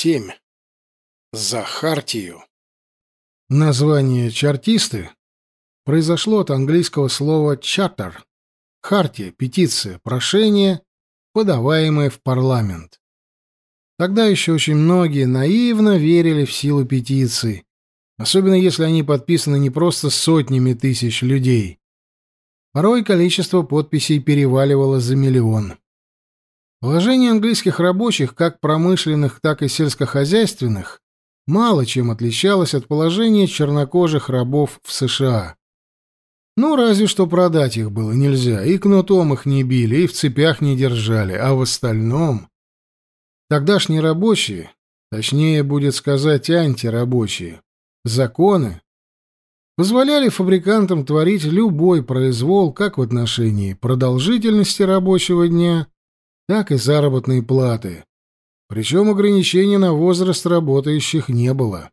7. За Хартию. Название «чартисты» произошло от английского слова «charter» — хартия, петиция, прошение, подаваемое в парламент. Тогда еще очень многие наивно верили в силу петиций, особенно если они подписаны не просто сотнями тысяч людей. Порой количество подписей переваливало за миллион. Положение английских рабочих, как промышленных, так и сельскохозяйственных, мало чем отличалось от положения чернокожих рабов в США. Ну, разве что продать их было нельзя, и кнутом их не били, и в цепях не держали, а в остальном... Тогдашние рабочие, точнее будет сказать антирабочие, законы позволяли фабрикантам творить любой произвол как в отношении продолжительности рабочего дня, так и заработной платы. Причем ограничений на возраст работающих не было.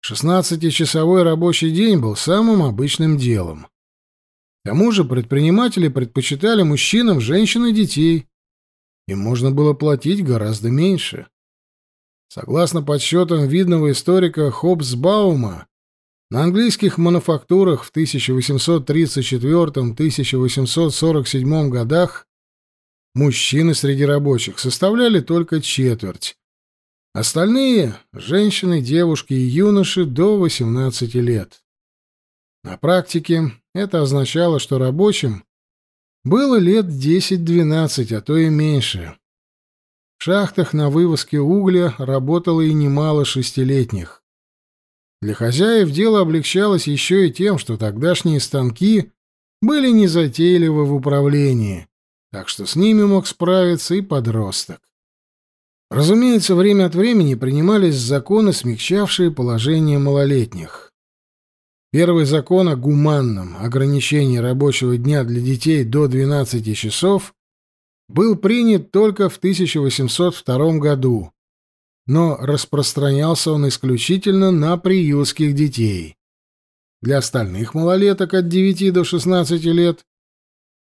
Шестнадцатичасовой рабочий день был самым обычным делом. К тому же предприниматели предпочитали мужчинам, женщин и детей. Им можно было платить гораздо меньше. Согласно подсчетам видного историка Хобсбаума, на английских мануфактурах в 1834-1847 годах Мужчины среди рабочих составляли только четверть. Остальные — женщины, девушки и юноши до 18 лет. На практике это означало, что рабочим было лет 10-12, а то и меньше. В шахтах на вывозке угля работало и немало шестилетних. Для хозяев дело облегчалось еще и тем, что тогдашние станки были незатейливы в управлении, так что с ними мог справиться и подросток. Разумеется, время от времени принимались законы, смягчавшие положение малолетних. Первый закон о гуманном ограничении рабочего дня для детей до 12 часов был принят только в 1802 году, но распространялся он исключительно на приютских детей. Для остальных малолеток от 9 до 16 лет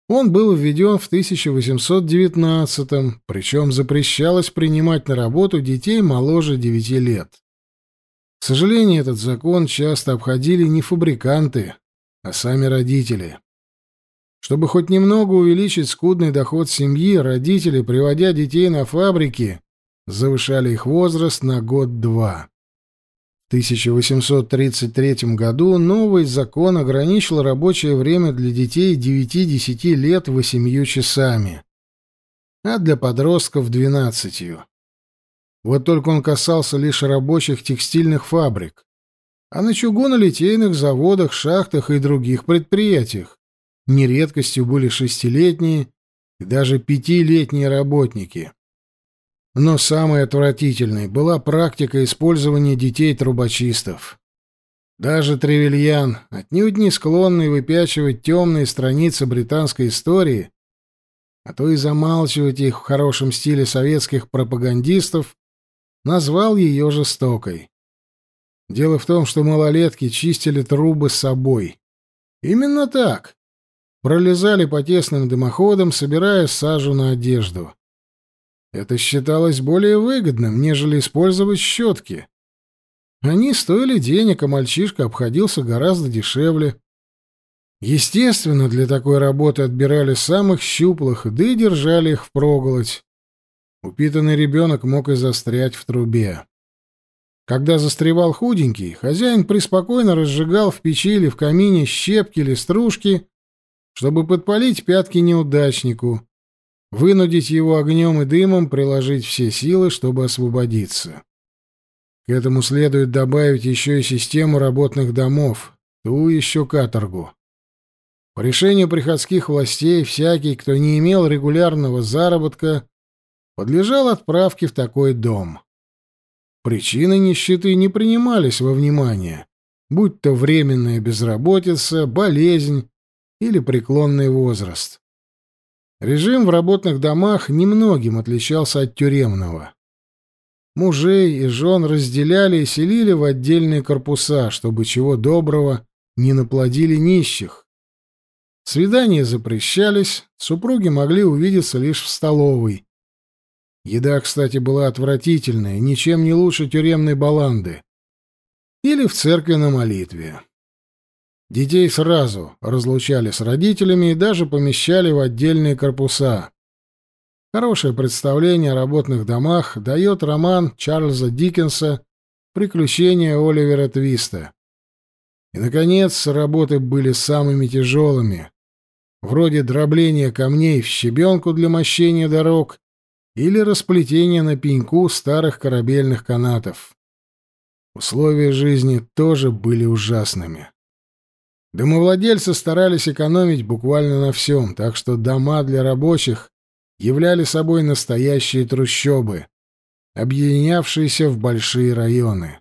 он был введен в 1819-м, причем запрещалось принимать на работу детей моложе 9 лет. К сожалению, этот закон часто обходили не фабриканты, а сами родители. Чтобы хоть немного увеличить скудный доход семьи, родители, приводя детей на фабрики, завышали их возраст на год-два. В 1833 году новый закон ограничил рабочее время для детей 9-10 лет 8 часами, а для подростков — 12. Вот только он касался лишь рабочих текстильных фабрик, а на чугунолитейных заводах, шахтах и других предприятиях нередкостью были шестилетние и даже пятилетние работники. Но самой отвратительной была практика использования детей-трубочистов. Даже Тревельян, отнюдь не склонный выпячивать темные страницы британской истории, а то и замалчивать их в хорошем стиле советских пропагандистов, назвал ее жестокой. Дело в том, что малолетки чистили трубы с собой. Именно так. Пролезали по тесным дымоходам, собирая сажу на одежду. Это считалось более выгодным, нежели использовать щетки. Они стоили денег, а мальчишка обходился гораздо дешевле. Естественно, для такой работы отбирали самых щуплых, да и держали их впроголодь. Упитанный ребенок мог и застрять в трубе. Когда застревал худенький, хозяин преспокойно разжигал в печи или в камине щепки или стружки, чтобы подпалить пятки неудачнику, вынудить его огнем и дымом приложить все силы, чтобы освободиться. К этому следует добавить еще и систему работных домов, ту еще каторгу. По решению приходских властей всякий, кто не имел регулярного заработка, подлежал отправке в такой дом. Причины нищеты не принимались во внимание, будь то временная безработица, болезнь или преклонный возраст. Режим в работных домах немногим отличался от тюремного. Мужей и жен разделяли и селили в отдельные корпуса, чтобы чего доброго не наплодили нищих. Свидания запрещались, супруги могли увидеться лишь в столовой. Еда, кстати, была отвратительная, ничем не лучше тюремной баланды. Или в церкви на молитве. Детей сразу разлучали с родителями и даже помещали в отдельные корпуса. Хорошее представление о работных домах дает роман Чарльза Диккенса «Приключения Оливера Твиста». И, наконец, работы были самыми тяжелыми, вроде дробления камней в щебенку для мощения дорог или расплетения на пеньку старых корабельных канатов. Условия жизни тоже были ужасными. Домовладельцы старались экономить буквально на всем, так что дома для рабочих являли собой настоящие трущобы, объединявшиеся в большие районы.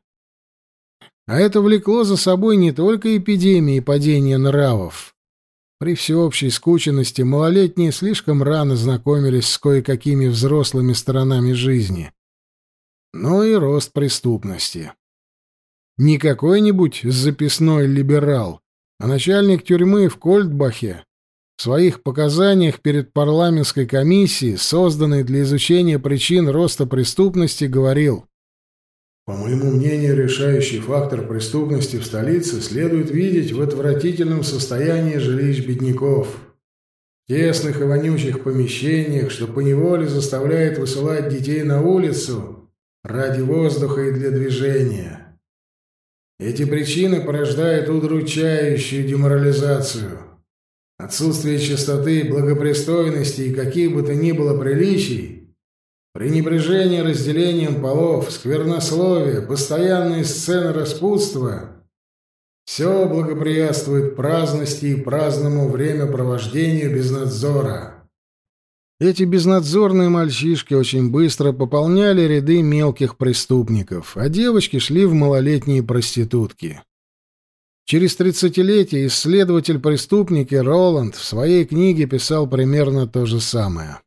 А это влекло за собой не только эпидемии и падение нравов. При всеобщей скученности малолетние слишком рано знакомились с кое-какими взрослыми сторонами жизни, но и рост преступности. Не какой-нибудь записной либерал, а начальник тюрьмы в Кольтбахе в своих показаниях перед парламентской комиссией, созданной для изучения причин роста преступности, говорил по моему мнению, решающий фактор преступности в столице следует видеть в отвратительном состоянии жилищ бедняков. Тесных и вонючих помещениях, что поневоле заставляет высылать детей на улицу ради воздуха и для движения. Эти причины порождают удручающую деморализацию. Отсутствие чистоты, благопристойности и каких бы то ни было приличий Пренебрежение разделением полов, сквернословие, постоянные сцены распутства — все благоприятствует праздности и праздному времяпровождению без надзора. Эти безнадзорные мальчишки очень быстро пополняли ряды мелких преступников, а девочки шли в малолетние проститутки. Через тридцатилетие исследователь-преступники Роланд в своей книге писал примерно то же самое.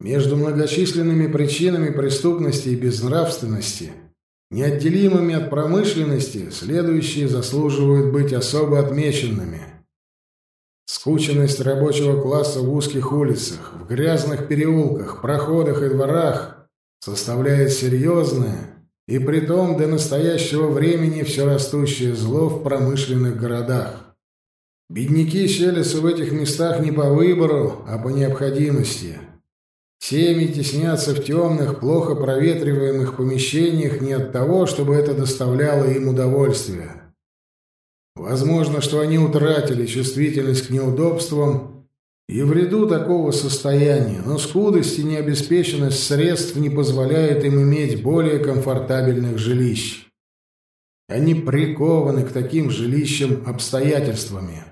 Между многочисленными причинами преступности и безнравственности, неотделимыми от промышленности, следующие заслуживают быть особо отмеченными. Скученность рабочего класса в узких улицах, в грязных переулках, проходах и дворах составляет серьезное и притом до настоящего времени все растущее зло в промышленных городах. Бедняки селятся в этих местах не по выбору, а по необходимости – Семьи теснятся в темных, плохо проветриваемых помещениях не от того, чтобы это доставляло им удовольствие. Возможно, что они утратили чувствительность к неудобствам и вреду такого состояния, но скудость и необеспеченность средств не позволяют им иметь более комфортабельных жилищ. Они прикованы к таким жилищам обстоятельствами.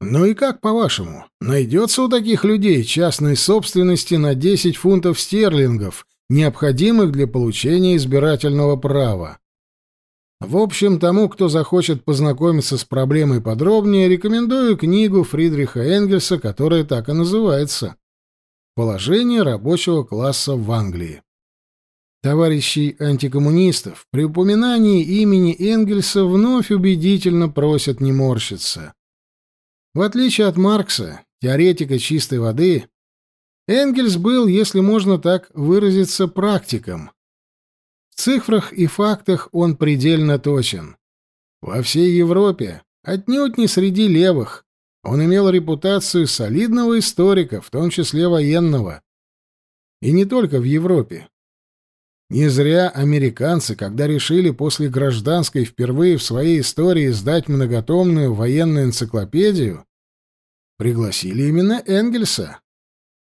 Ну и как, по-вашему, найдется у таких людей частной собственности на 10 фунтов стерлингов, необходимых для получения избирательного права? В общем, тому, кто захочет познакомиться с проблемой подробнее, рекомендую книгу Фридриха Энгельса, которая так и называется «Положение рабочего класса в Англии». Товарищей антикоммунистов при упоминании имени Энгельса вновь убедительно просят не морщиться. В отличие от Маркса, теоретика чистой воды, Энгельс был, если можно так выразиться, практиком. Цифрах и фактах он предельно точен. Во всей Европе, отнюдь не среди левых, он имел репутацию солидного историка, в том числе военного. И не только в Европе. Не зря американцы, когда решили после гражданской впервые в своей истории издать многотомную военную энциклопедию, пригласили именно Энгельса.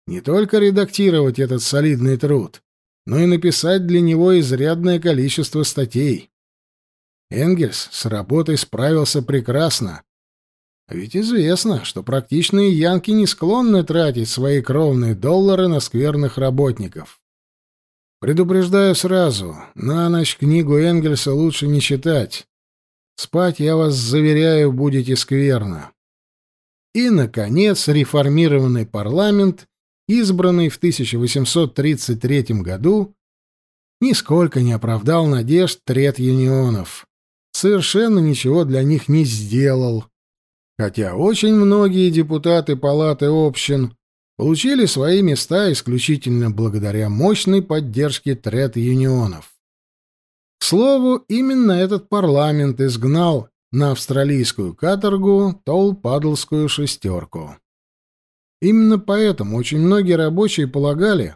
Не только редактировать этот солидный труд, но и написать для него изрядное количество статей. Энгельс с работой справился прекрасно. Ведь известно, что практичные янки не склонны тратить свои кровные доллары на скверных работников. Предупреждаю сразу, на ночь книгу Энгельса лучше не читать. Спать, я вас заверяю, будете скверно. И, наконец, реформированный парламент, избранный в 1833 году, нисколько не оправдал надежд трет-юнионов. Совершенно ничего для них не сделал. Хотя очень многие депутаты палаты общин получили свои места исключительно благодаря мощной поддержке тред-юнионов. К слову, именно этот парламент изгнал на австралийскую каторгу Толл-Падлскую шестерку. Именно поэтому очень многие рабочие полагали,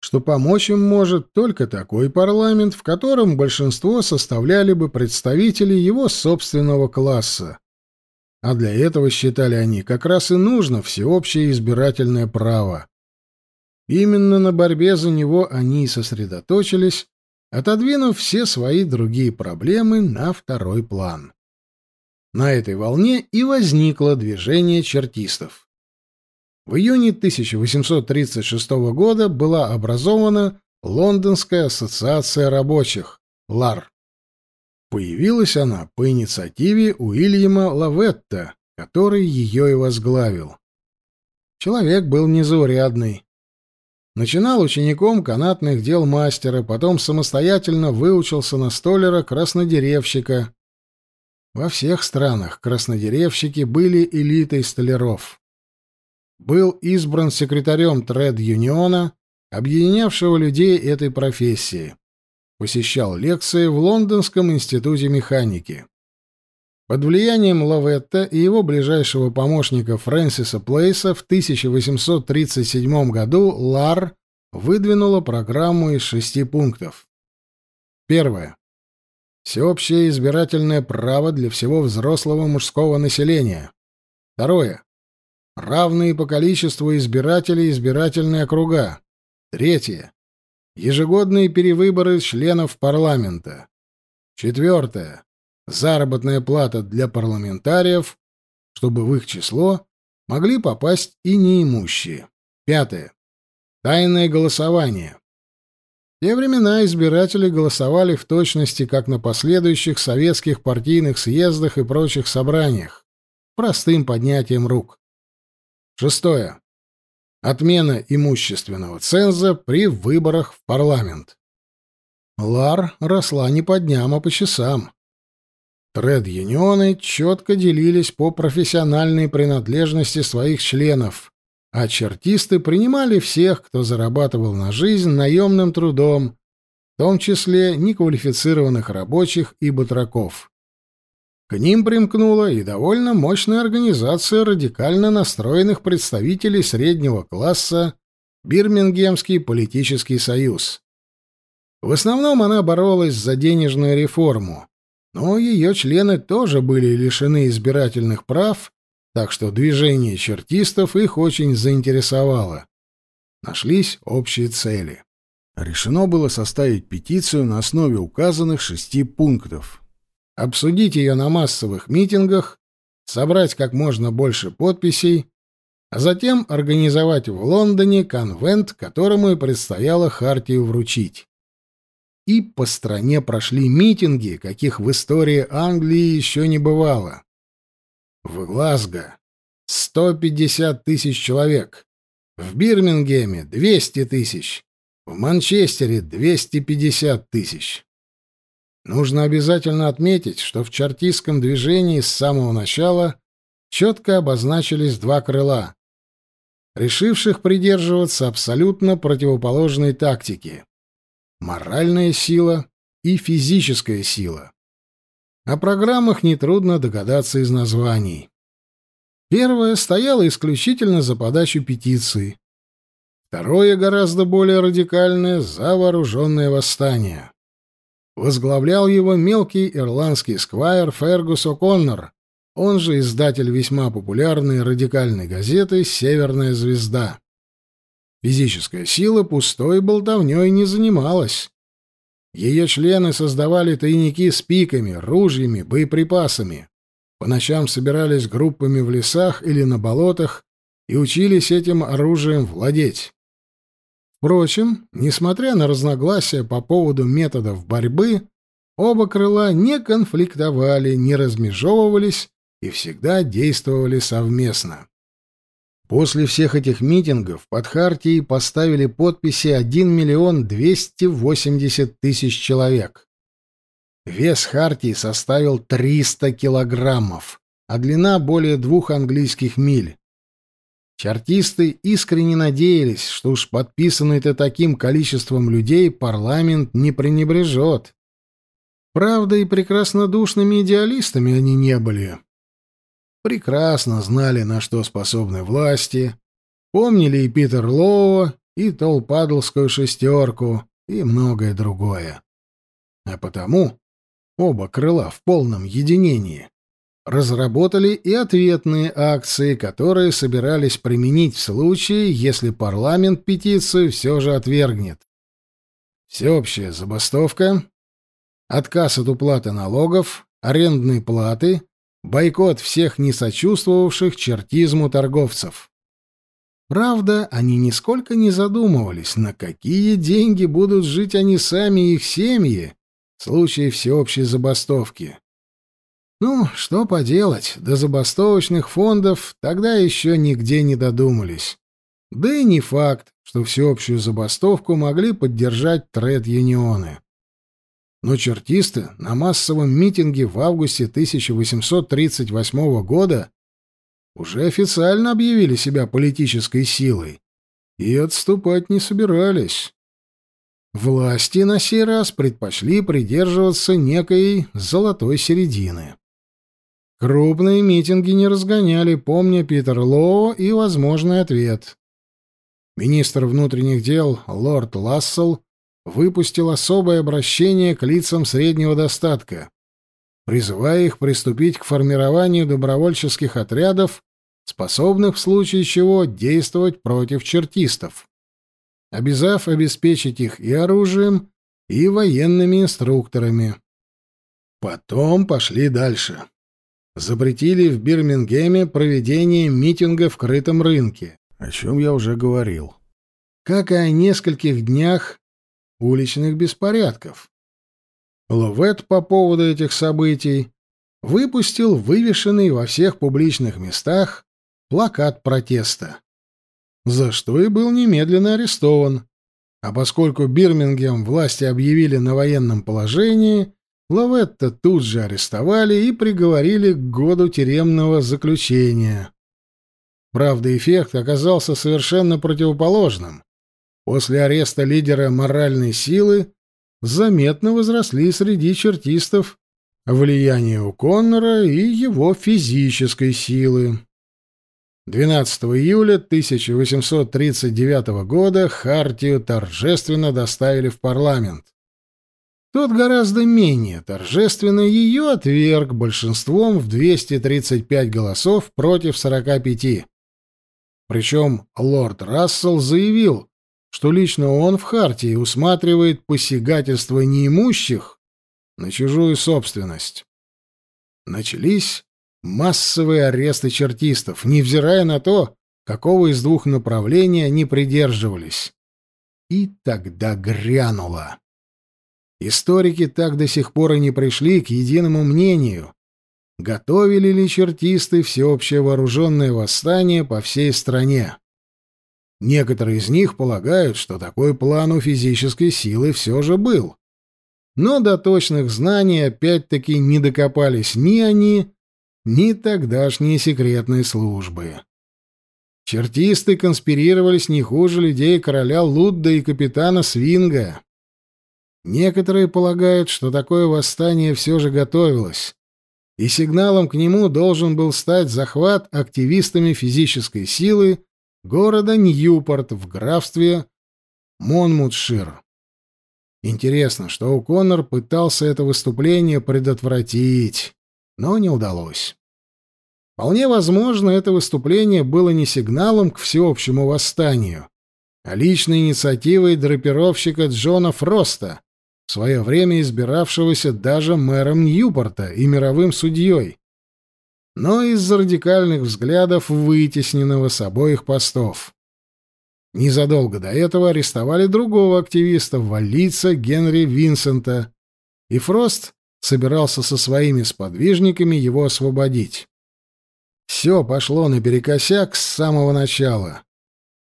что помочь им может только такой парламент, в котором большинство составляли бы представители его собственного класса. А для этого, считали они, как раз и нужно всеобщее избирательное право. Именно на борьбе за него они и сосредоточились, отодвинув все свои другие проблемы на второй план. На этой волне и возникло движение чертистов. В июне 1836 года была образована Лондонская ассоциация рабочих, ЛАР. Появилась она по инициативе Уильяма Лаветта, который ее и возглавил. Человек был незаурядный, Начинал учеником канатных дел мастера, потом самостоятельно выучился на столера-краснодеревщика. Во всех странах краснодеревщики были элитой столяров. Был избран секретарем тред-юниона, объединявшего людей этой профессии. Посещал лекции в Лондонском институте механики. Под влиянием Лаветта и его ближайшего помощника Фрэнсиса Плейса в 1837 году ЛАР выдвинула программу из шести пунктов. Первое. Всеобщее избирательное право для всего взрослого мужского населения. Второе. Равные по количеству избирателей избирательные округа. Третье. Ежегодные перевыборы членов парламента. Четвертое заработная плата для парламентариев, чтобы в их число могли попасть и неимущие. Пятое. Тайное голосование. В те времена избиратели голосовали в точности, как на последующих советских партийных съездах и прочих собраниях, простым поднятием рук. Шестое. Отмена имущественного ценза при выборах в парламент. Лар росла не по дням, а по часам. Тред-юнионы четко делились по профессиональной принадлежности своих членов, а чертисты принимали всех, кто зарабатывал на жизнь наемным трудом, в том числе неквалифицированных рабочих и батраков. К ним примкнула и довольно мощная организация радикально настроенных представителей среднего класса Бирмингемский политический союз. В основном она боролась за денежную реформу, но ее члены тоже были лишены избирательных прав, так что движение чертистов их очень заинтересовало. Нашлись общие цели. Решено было составить петицию на основе указанных шести пунктов. Обсудить ее на массовых митингах, собрать как можно больше подписей, а затем организовать в Лондоне конвент, которому и предстояло Хартию вручить и по стране прошли митинги, каких в истории Англии еще не бывало. В Глазго 150 тысяч человек, в Бирмингеме 200 тысяч, в Манчестере 250 тысяч. Нужно обязательно отметить, что в чартистском движении с самого начала четко обозначились два крыла, решивших придерживаться абсолютно противоположной тактики моральная сила и физическая сила. О программах нетрудно догадаться из названий. Первое стояло исключительно за подачу петиции. Второе, гораздо более радикальное, за вооруженное восстание. Возглавлял его мелкий ирландский сквайр Фергус О'Коннор, он же издатель весьма популярной радикальной газеты «Северная звезда». Физическая сила пустой болтовней не занималась. Ее члены создавали тайники с пиками, ружьями, боеприпасами. По ночам собирались группами в лесах или на болотах и учились этим оружием владеть. Впрочем, несмотря на разногласия по поводу методов борьбы, оба крыла не конфликтовали, не размежевывались и всегда действовали совместно. После всех этих митингов под Хартией поставили подписи 1 миллион 280 тысяч человек. Вес Хартии составил 300 килограммов, а длина более двух английских миль. Чартисты искренне надеялись, что уж подписанный-то таким количеством людей парламент не пренебрежет. Правда, и прекраснодушными идеалистами они не были. Прекрасно знали, на что способны власти, помнили и Питер Лоу, и Толпадлскую шестерку, и многое другое. А потому оба крыла в полном единении разработали и ответные акции, которые собирались применить в случае, если парламент петицию все же отвергнет. Всеобщая забастовка, отказ от уплаты налогов, арендной платы, бойкот всех несочувствовавших чертизму торговцев. Правда, они нисколько не задумывались, на какие деньги будут жить они сами и их семьи в случае всеобщей забастовки. Ну, что поделать, до забастовочных фондов тогда еще нигде не додумались. Да и не факт, что всеобщую забастовку могли поддержать тред-юнионы. Но чертисты на массовом митинге в августе 1838 года уже официально объявили себя политической силой и отступать не собирались. Власти на сей раз предпочли придерживаться некой золотой середины. Крупные митинги не разгоняли, помня Питер Лоу и возможный ответ. Министр внутренних дел лорд Лассел выпустил особое обращение к лицам среднего достатка, призывая их приступить к формированию добровольческих отрядов, способных в случае чего действовать против чертистов, обязав обеспечить их и оружием, и военными инструкторами. Потом пошли дальше запретили в Бирмингеме проведение митинга в крытом рынке, о чем я уже говорил. Как и о нескольких днях уличных беспорядков. Ловет по поводу этих событий выпустил вывешенный во всех публичных местах плакат протеста, за что и был немедленно арестован. А поскольку Бирмингем власти объявили на военном положении, Лаветта тут же арестовали и приговорили к году тюремного заключения. Правда, эффект оказался совершенно противоположным. После ареста лидера моральной силы заметно возросли среди чертистов влияние у Коннора и его физической силы. 12 июля 1839 года Хартию торжественно доставили в парламент. Тот гораздо менее торжественно ее отверг большинством в 235 голосов против 45. Причем лорд Рассел заявил, что лично он в Хартии усматривает посягательство неимущих на чужую собственность. Начались массовые аресты чертистов, невзирая на то, какого из двух направлений они придерживались. И тогда грянуло. Историки так до сих пор и не пришли к единому мнению, готовили ли чертисты всеобщее вооруженное восстание по всей стране. Некоторые из них полагают, что такой план у физической силы все же был. Но до точных знаний опять-таки не докопались ни они, ни тогдашние секретные службы. Чертисты конспирировались не хуже людей короля Лудда и капитана Свинга. Некоторые полагают, что такое восстание все же готовилось, и сигналом к нему должен был стать захват активистами физической силы города Ньюпорт в графстве Монмутшир. Интересно, что О'Коннор пытался это выступление предотвратить, но не удалось. Вполне возможно, это выступление было не сигналом к всеобщему восстанию, а личной инициативой драпировщика Джона Фроста, в свое время избиравшегося даже мэром Ньюпорта и мировым судьей, но из-за радикальных взглядов вытесненного с обоих постов. Незадолго до этого арестовали другого активиста, валийца Генри Винсента, и Фрост собирался со своими сподвижниками его освободить. Все пошло наперекосяк с самого начала.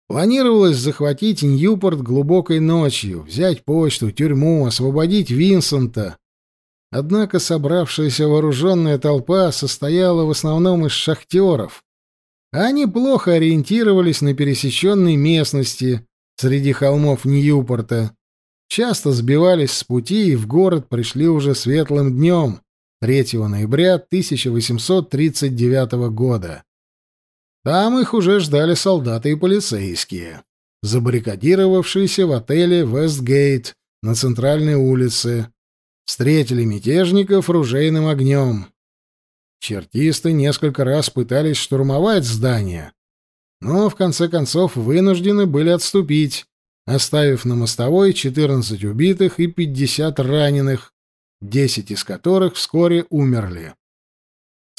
Планировалось захватить Ньюпорт глубокой ночью, взять почту, тюрьму, освободить Винсента. Однако собравшаяся вооруженная толпа состояла в основном из шахтеров, Они плохо ориентировались на пересеченной местности среди холмов Ньюпорта, часто сбивались с пути и в город пришли уже светлым днем, 3 ноября 1839 года. Там их уже ждали солдаты и полицейские, забаррикадировавшиеся в отеле «Вестгейт» на центральной улице, встретили мятежников ружейным огнем. Чертисты несколько раз пытались штурмовать здание, но в конце концов вынуждены были отступить, оставив на мостовой 14 убитых и 50 раненых, 10 из которых вскоре умерли.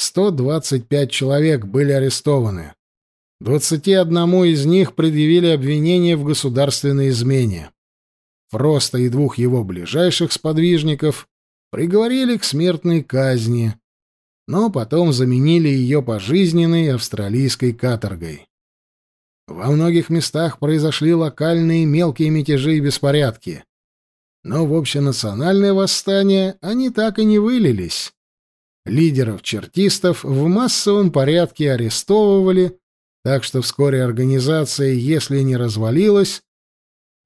125 человек были арестованы. 21 из них предъявили обвинение в государственной измене. Фроста и двух его ближайших сподвижников приговорили к смертной казни, но потом заменили ее пожизненной австралийской каторгой. Во многих местах произошли локальные мелкие мятежи и беспорядки. Но в общенациональное восстание они так и не вылились. Лидеров чертистов в массовом порядке арестовывали, так что вскоре организация, если не развалилась,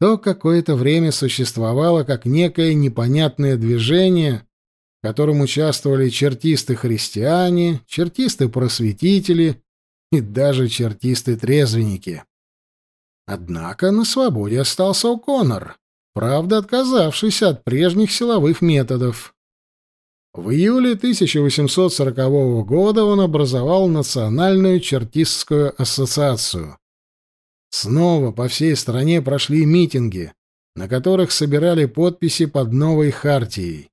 то какое-то время существовало как некое непонятное движение, в котором участвовали чертисты-христиане, чертисты-просветители и даже чертисты-трезвенники. Однако на свободе остался О'Коннор, правда, отказавшийся от прежних силовых методов. В июле 1840 года он образовал Национальную чертистскую ассоциацию. Снова по всей стране прошли митинги, на которых собирали подписи под новой хартией.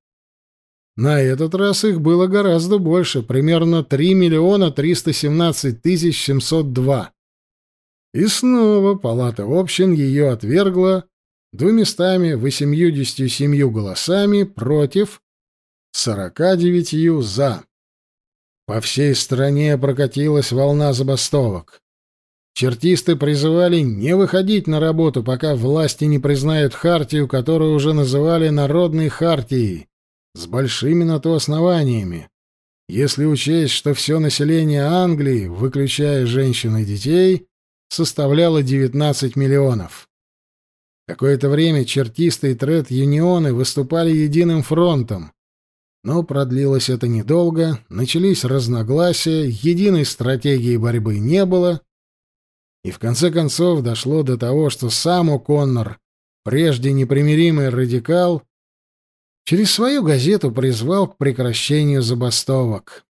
На этот раз их было гораздо больше, примерно 3 миллиона 317 тысяч 702. И снова палата общин ее отвергла двуместами восемьюдесятью семью голосами против сорока девятью «за». По всей стране прокатилась волна забастовок. Чертисты призывали не выходить на работу, пока власти не признают хартию, которую уже называли Народной хартией, с большими на то основаниями. Если учесть, что все население Англии, выключая женщин и детей, составляло 19 миллионов. Какое-то время чертисты и тред-юнионы выступали единым фронтом, но продлилось это недолго, начались разногласия, единой стратегии борьбы не было, и в конце концов дошло до того, что сам О'Коннор, прежде непримиримый радикал, через свою газету призвал к прекращению забастовок.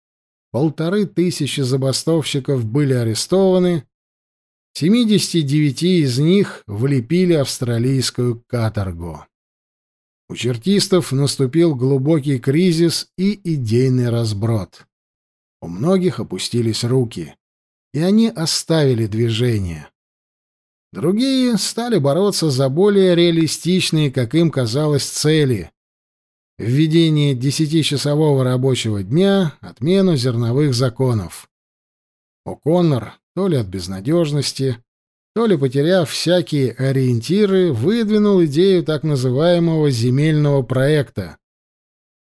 Полторы тысячи забастовщиков были арестованы, 79 из них влепили австралийскую каторгу. У чертистов наступил глубокий кризис и идейный разброд. У многих опустились руки, и они оставили движение. Другие стали бороться за более реалистичные, как им казалось, цели. Введение десятичасового рабочего дня, отмену зерновых законов. О'Коннор, то ли от безнадежности, то ли потеряв всякие ориентиры, выдвинул идею так называемого земельного проекта,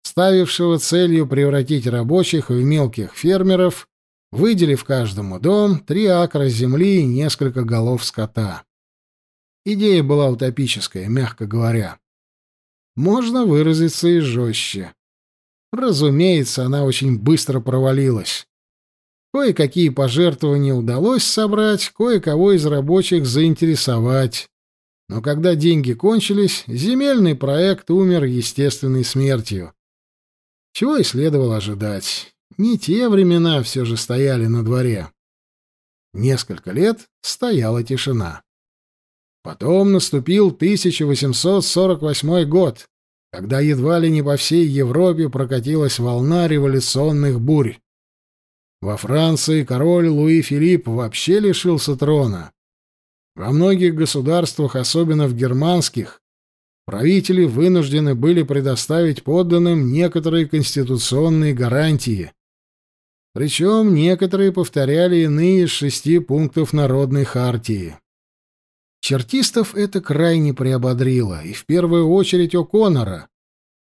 ставившего целью превратить рабочих в мелких фермеров, выделив каждому дом три акра земли и несколько голов скота. Идея была утопическая, мягко говоря. Можно выразиться и жестче. Разумеется, она очень быстро провалилась. Кое-какие пожертвования удалось собрать, кое-кого из рабочих заинтересовать. Но когда деньги кончились, земельный проект умер естественной смертью. Чего и следовало ожидать. Не те времена все же стояли на дворе. Несколько лет стояла тишина. Потом наступил 1848 год, когда едва ли не по всей Европе прокатилась волна революционных бурь. Во Франции король Луи Филипп вообще лишился трона. Во многих государствах, особенно в германских, правители вынуждены были предоставить подданным некоторые конституционные гарантии. Причем некоторые повторяли иные из шести пунктов Народной хартии. Чертистов это крайне приободрило, и в первую очередь О'Коннора,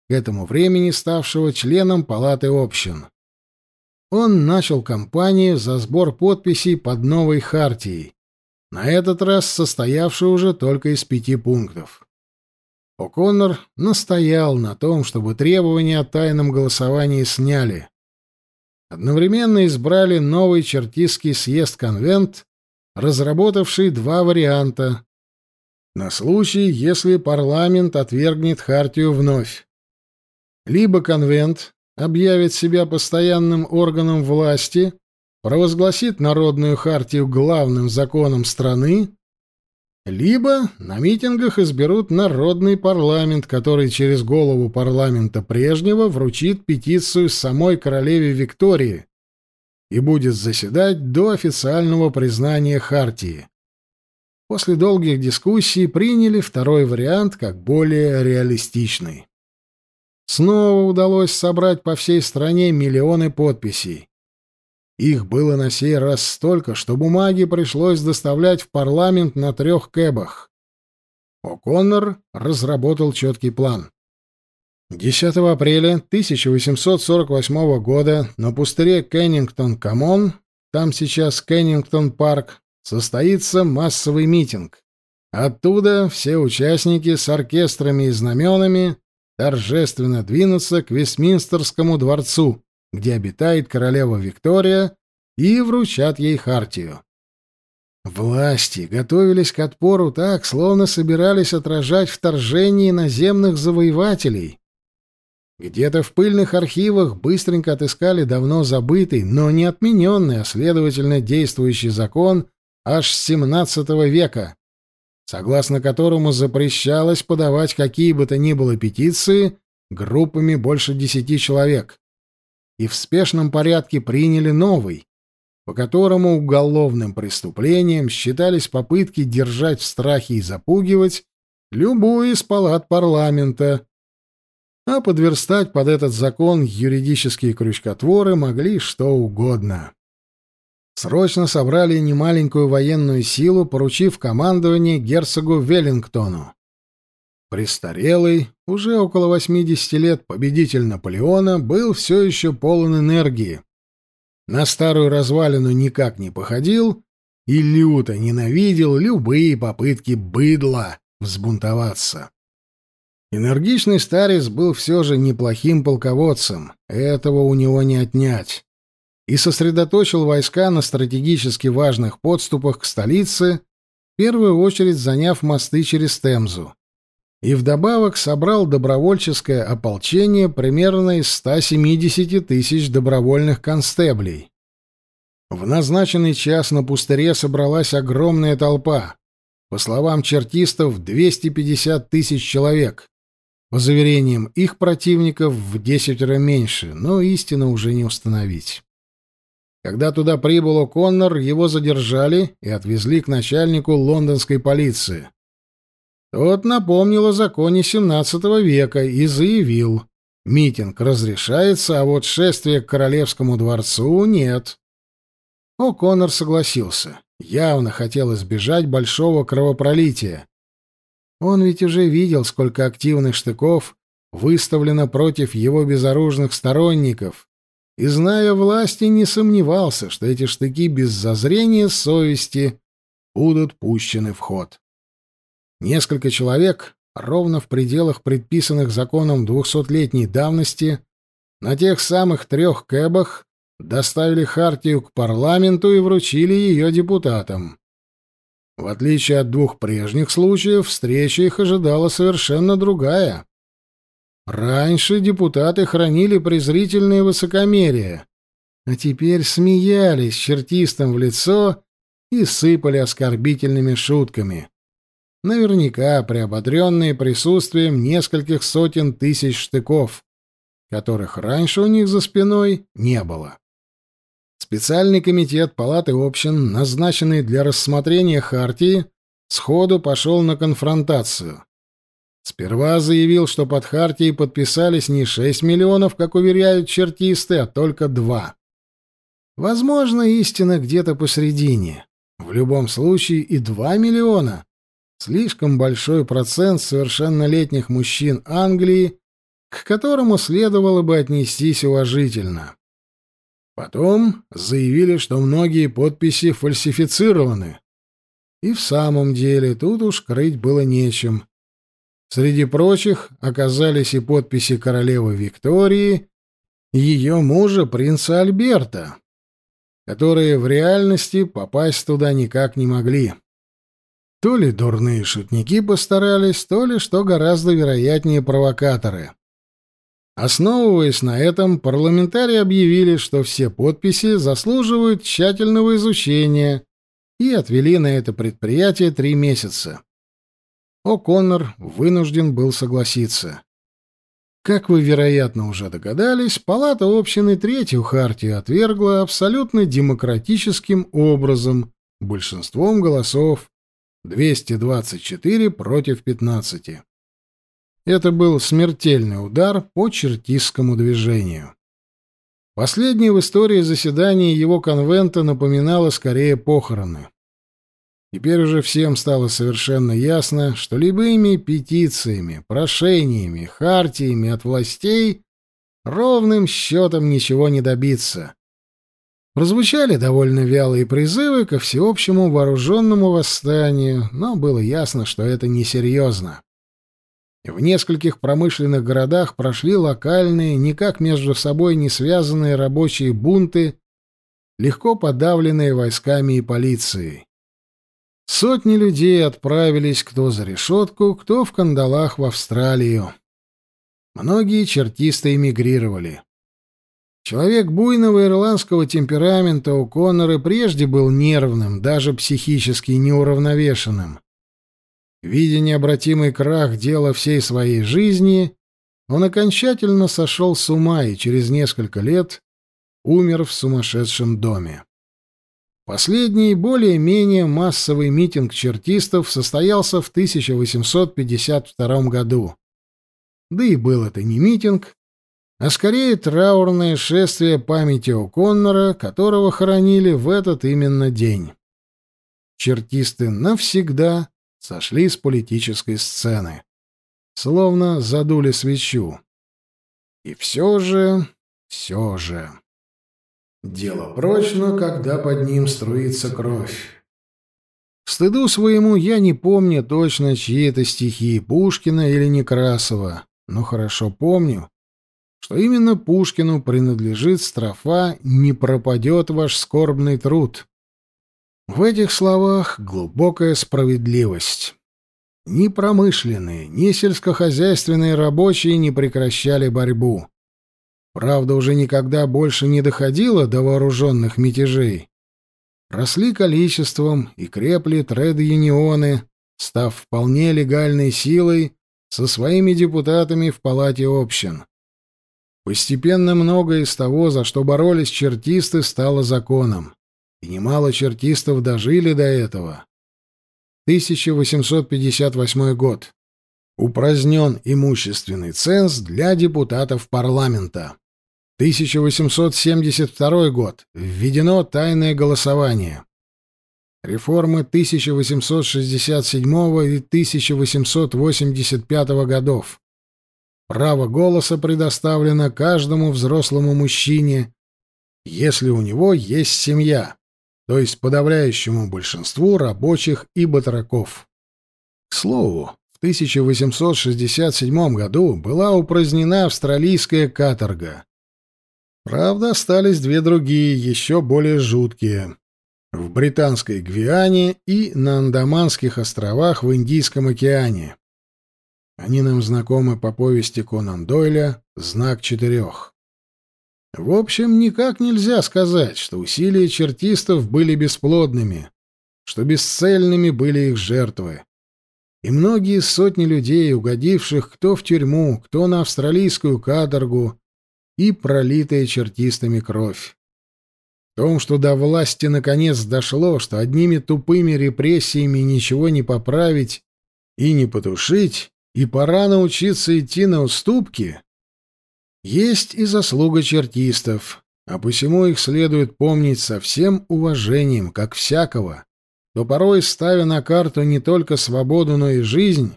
к этому времени ставшего членом Палаты общин. Он начал кампанию за сбор подписей под новой хартией, на этот раз состоявшей уже только из пяти пунктов. О'Коннор настоял на том, чтобы требования о тайном голосовании сняли. Одновременно избрали новый чертистский съезд-конвент, разработавший два варианта на случай, если парламент отвергнет хартию вновь. Либо конвент объявит себя постоянным органом власти, провозгласит народную хартию главным законом страны, либо на митингах изберут народный парламент, который через голову парламента прежнего вручит петицию самой королеве Виктории и будет заседать до официального признания хартии. После долгих дискуссий приняли второй вариант как более реалистичный. Снова удалось собрать по всей стране миллионы подписей. Их было на сей раз столько, что бумаги пришлось доставлять в парламент на трех кэбах. О'Коннор разработал четкий план. 10 апреля 1848 года на пустыре Кеннингтон-Камон, там сейчас Кеннингтон-парк, состоится массовый митинг. Оттуда все участники с оркестрами и знаменами торжественно двинутся к Вестминстерскому дворцу, где обитает королева Виктория, и вручат ей хартию. Власти готовились к отпору так, словно собирались отражать вторжение наземных завоевателей. Где-то в пыльных архивах быстренько отыскали давно забытый, но не отмененный, а следовательно действующий закон аж с XVII века, согласно которому запрещалось подавать какие бы то ни было петиции группами больше десяти человек и в спешном порядке приняли новый, по которому уголовным преступлением считались попытки держать в страхе и запугивать любую из палат парламента, а подверстать под этот закон юридические крючкотворы могли что угодно. Срочно собрали немаленькую военную силу, поручив командование герцогу Веллингтону. Престарелый, уже около 80 лет победитель Наполеона, был все еще полон энергии. На старую развалину никак не походил и люто ненавидел любые попытки быдла взбунтоваться. Энергичный старец был все же неплохим полководцем, этого у него не отнять, и сосредоточил войска на стратегически важных подступах к столице, в первую очередь заняв мосты через Темзу и вдобавок собрал добровольческое ополчение примерно из 170 тысяч добровольных констеблей. В назначенный час на пустыре собралась огромная толпа. По словам чертистов, 250 тысяч человек. По заверениям их противников, в десятеро меньше, но истину уже не установить. Когда туда прибыл О'Коннор, его задержали и отвезли к начальнику лондонской полиции. Тот напомнил о законе XVII века и заявил, митинг разрешается, а вот шествие к королевскому дворцу нет. О'Коннор согласился. Явно хотел избежать большого кровопролития. Он ведь уже видел, сколько активных штыков выставлено против его безоружных сторонников, и, зная власти, не сомневался, что эти штыки без зазрения совести будут пущены в ход. Несколько человек, ровно в пределах предписанных законом двухсотлетней давности, на тех самых трех кэбах доставили хартию к парламенту и вручили ее депутатам. В отличие от двух прежних случаев, встреча их ожидала совершенно другая. Раньше депутаты хранили презрительное высокомерие, а теперь смеялись чертистам в лицо и сыпали оскорбительными шутками наверняка приободренные присутствием нескольких сотен тысяч штыков, которых раньше у них за спиной не было. Специальный комитет Палаты общин, назначенный для рассмотрения Хартии, сходу пошел на конфронтацию. Сперва заявил, что под Хартией подписались не 6 миллионов, как уверяют чертисты, а только 2. Возможно, истина где-то посередине. В любом случае и 2 миллиона слишком большой процент совершеннолетних мужчин Англии, к которому следовало бы отнестись уважительно. Потом заявили, что многие подписи фальсифицированы. И в самом деле тут уж крыть было нечем. Среди прочих оказались и подписи королевы Виктории и ее мужа принца Альберта, которые в реальности попасть туда никак не могли. То ли дурные шутники постарались, то ли, что гораздо вероятнее, провокаторы. Основываясь на этом, парламентарии объявили, что все подписи заслуживают тщательного изучения и отвели на это предприятие три месяца. О'Коннор вынужден был согласиться. Как вы, вероятно, уже догадались, Палата общины третью хартию отвергла абсолютно демократическим образом, большинством голосов 224 против 15. Это был смертельный удар по чертистскому движению. Последнее в истории заседание его конвента напоминало скорее похороны. Теперь уже всем стало совершенно ясно, что любыми петициями, прошениями, хартиями от властей ровным счетом ничего не добиться. Прозвучали довольно вялые призывы ко всеобщему вооруженному восстанию, но было ясно, что это несерьезно. В нескольких промышленных городах прошли локальные, никак между собой не связанные рабочие бунты, легко подавленные войсками и полицией. Сотни людей отправились кто за решетку, кто в кандалах в Австралию. Многие чертисты эмигрировали. Человек буйного ирландского темперамента у Коннора прежде был нервным, даже психически неуравновешенным. Видя необратимый крах дела всей своей жизни, он окончательно сошел с ума и через несколько лет умер в сумасшедшем доме. Последний, более-менее массовый митинг чертистов состоялся в 1852 году. Да и был это не митинг, а скорее траурное шествие памяти О'Коннора, которого хоронили в этот именно день. Чертисты навсегда сошли с политической сцены. Словно задули свечу. И все же, все же... Дело прочно, когда под ним струится кровь. К стыду своему я не помню точно, чьи это стихи, Пушкина или Некрасова, но хорошо помню, что именно Пушкину принадлежит строфа «Не пропадет ваш скорбный труд». В этих словах глубокая справедливость. Ни промышленные, ни сельскохозяйственные рабочие не прекращали борьбу. Правда, уже никогда больше не доходило до вооруженных мятежей. Росли количеством и крепли тред-юнионы, став вполне легальной силой со своими депутатами в палате общин. Постепенно многое из того, за что боролись чертисты, стало законом. И немало чертистов дожили до этого. 1858 год. Упразднен имущественный ценз для депутатов парламента. 1872 год. Введено тайное голосование. Реформы 1867 и 1885 годов. Право голоса предоставлено каждому взрослому мужчине, если у него есть семья, то есть подавляющему большинству рабочих и батраков. К слову, в 1867 году была упразднена австралийская каторга. Правда, остались две другие, еще более жуткие. В Британской Гвиане и на Андаманских островах в Индийском океане. Они нам знакомы по повести Конан Дойля «Знак четырех». В общем, никак нельзя сказать, что усилия чертистов были бесплодными, что бесцельными были их жертвы. И многие сотни людей, угодивших кто в тюрьму, кто на австралийскую каторгу, и пролитая чертистами кровь. В том, что до власти наконец дошло, что одними тупыми репрессиями ничего не поправить и не потушить, и пора научиться идти на уступки, есть и заслуга чертистов, а посему их следует помнить со всем уважением, как всякого, кто порой, ставя на карту не только свободу, но и жизнь,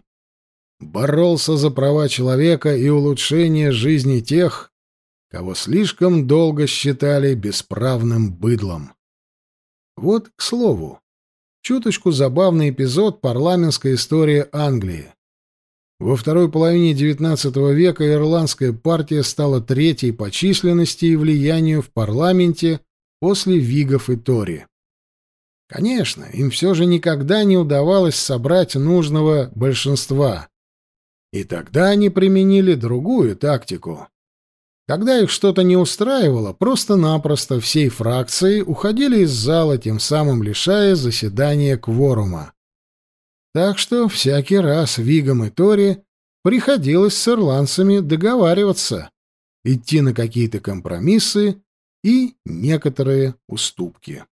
боролся за права человека и улучшение жизни тех, кого слишком долго считали бесправным быдлом. Вот, к слову, чуточку забавный эпизод парламентской истории Англии. Во второй половине XIX века ирландская партия стала третьей по численности и влиянию в парламенте после Вигов и Тори. Конечно, им все же никогда не удавалось собрать нужного большинства. И тогда они применили другую тактику. Когда их что-то не устраивало, просто-напросто всей фракции уходили из зала, тем самым лишая заседания кворума. Так что всякий раз Вигам и Тори приходилось с ирландцами договариваться, идти на какие-то компромиссы и некоторые уступки.